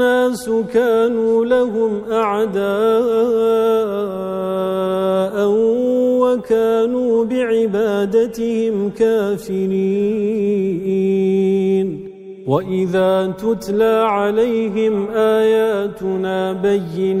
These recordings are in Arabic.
الناس كانوا لهم أعداء وكانوا بعبادتهم كافرين. وَإِذَا تُتْلَى عَلَيْهِمْ آيَاتُنَا بَيِّنَاتٍ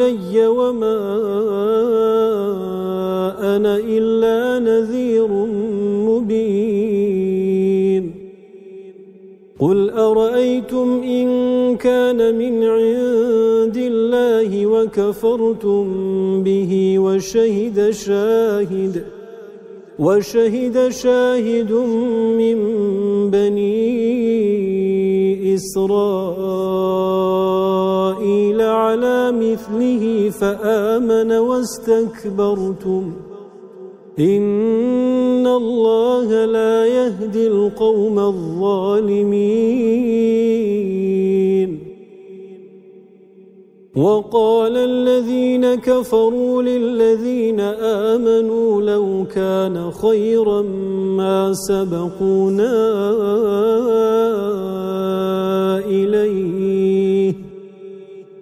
إِلَيَّ وَمَا أَنَا إِلَّا نَذِيرٌ مُبِينٌ. قُلْ أَرَأَيْتُمْ إِنْ كَانَ مِنْ عِنْدِ اللَّهِ وَكَفَرْتُمْ بِهِ وَشَهِدَ شَاهِدٌ وَشَهِدَ شَاهِدٌ مِنْ بَنِي إِسْرَائِيلَ. عَلَى مِثْلِهِ فَآمَنَ وَاسْتَكْبَرْتُمْ. إِنَّ اللَّهَ لَا يَهْدِي الْقَوْمَ الظَّالِمِينَ. وَقَالَ الَّذِينَ كَفَرُوا لِلَّذِينَ آمَنُوا لَوْ كَانَ خَيْرًا مَا سَبَقُونَا إِلَيْهِ.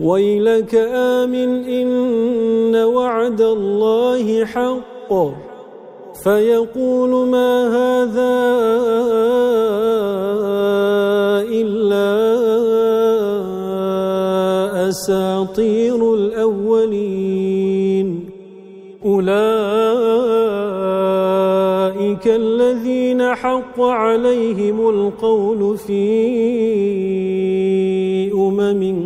ويلك آمن إن وعد الله حق. فيقول ما هذا إلا أساطير الأولين. أولئك الذين حق عليهم القول في أمم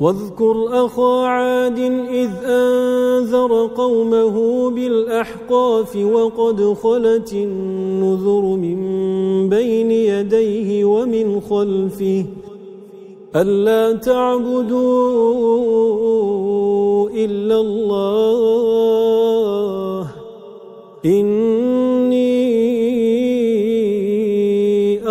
واذكر أخا عاد إذ أنذر قومه بالأحقاف وقد خلت النذر من بين يديه ومن خلفه ألا تعبدوا إلا الله إني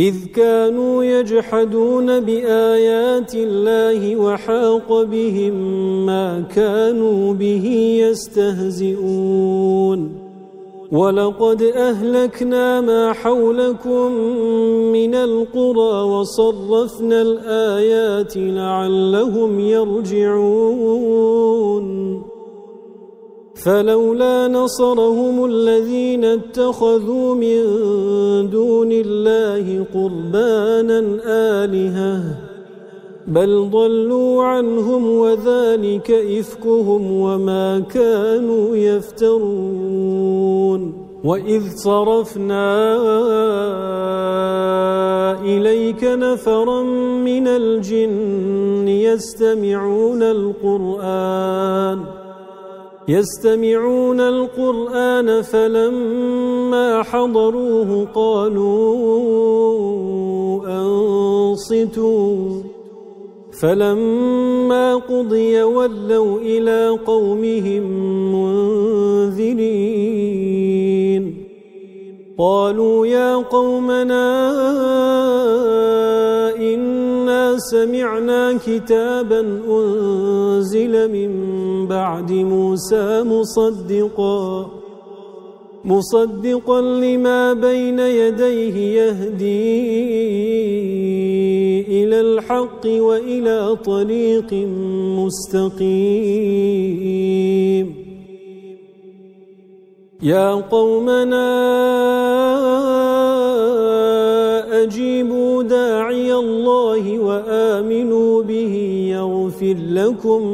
إذ كانوا يجحدون بآيات الله وحاق بهم ما كانوا به يستهزئون. ولقد أهلكنا ما حولكم من القرى وصرفنا الآيات لعلهم يرجعون. فلولا نصرهم الذين اتخذوا من دون الله قربانا آلهة بل ضلوا عنهم وذلك إفكهم وما كانوا يفترون. وإذ صرفنا إليك نفرا من الجن يستمعون القرآن. يستمعون القرآن فلما حضروه قالوا أنصتوا. فَلَمَّا قُضِيَ وَلَّوْا إِلَى قَوْمِهِمْ مُنذِرِينَ. قَالُوا يَا قَوْمَنَا إِنَّا سَمِعْنَا كِتَابًا أُنْزِلَ مِنْ بَعْدِ مُوسَى مُصَدِّقًا مُصَدِّقًا لِمَا بَيْنَ يَدَيْهِ يَهْدِي إلى الحق وإلى طريق مستقيم. يا قومنا أجيبوا داعي الله وآمنوا به يغفر لكم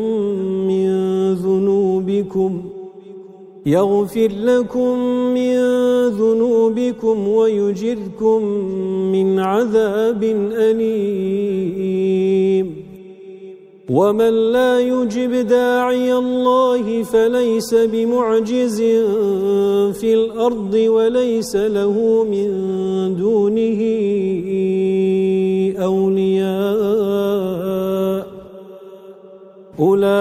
من ذنوبكم. يغفر لكم من ذنوبكم ويجركم من عذاب أليم. ومن لا يجب داعي الله فليس بمعجز في الأرض وليس له من دونه أولياء أولئك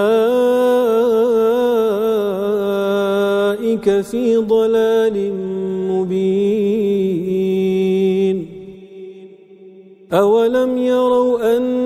في ضلال مبين أولم يروا أن